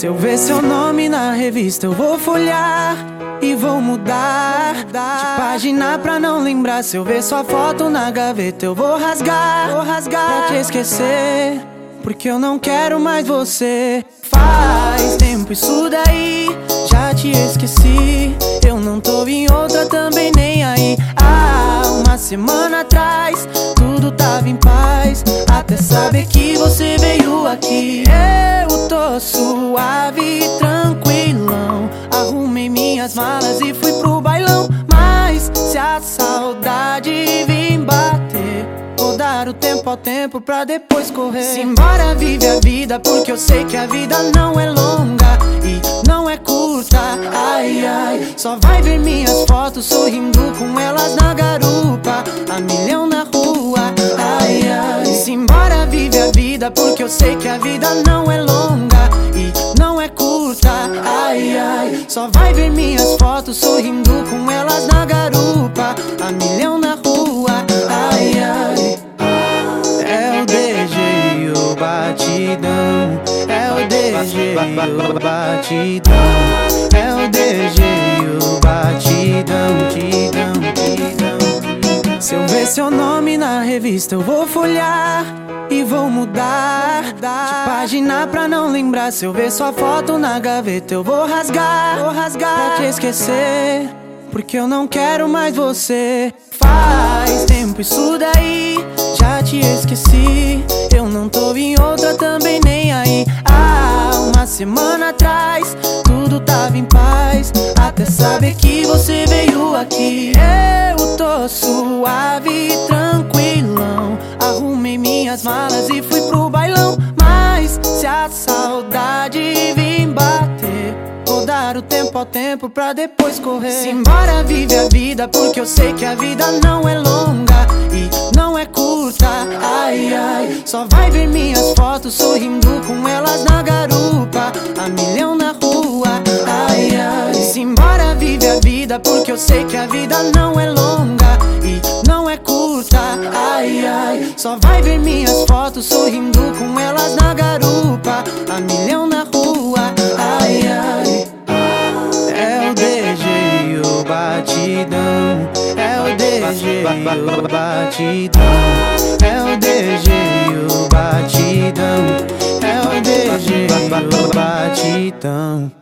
Se eu ver seu nome na revista, eu vou folhar e vou mudar de página pra não lembrar. Se eu ver sua foto na gaveta, eu vou rasgar, vou rasgar pra te esquecer. Porque eu não quero mais você. Faz tempo isso daí, já te esqueci. Eu não tô em outra também nem aí. Há uma semana atrás, tudo tava em paz. Até saber que você veio aqui. Eu tô suave, pra depois correr. Simbora, vive a vida, porque eu sei que a vida não é longa e não é curta. Ai, ai, só vai ver minhas fotos sorrindo com elas na garupa. A milhão na rua. Ai, ai, simbora, vive a vida, porque eu sei que a vida não é longa e não é curta. Ai, ai, só vai ver minhas fotos sorrindo com elas na garupa. Batidão. É o DG o batidão. Tidão, tidão. Se eu ver seu nome na revista, eu vou folhar e vou mudar de página pra não lembrar. Se eu ver sua foto na gaveta, eu vou rasgar, vou rasgar pra te esquecer. Porque eu não quero mais você. Faz tempo isso daí, já te esqueci. Eu não tô em outra também semana atrás, tudo tava em paz. Até saber que você veio aqui. Eu tô suave, tranquilão. Arrumei minhas malas e fui pro bailão. Mas se a saudade vir bater. Vou dar o tempo ao tempo pra depois correr. Simbora, vive a vida, porque eu sei que a vida não é longa e não é curta. Ai, ai, só vai ver minhas fotos sorrindo vida, porque eu sei que a vida não é longa e não é curta. Ai, ai, só vai ver minhas fotos sorrindo com elas na garupa. A milhão na rua. Ai, ai. É o e o batidão. É o e o batidão. É o e o batidão. É o e o batidão.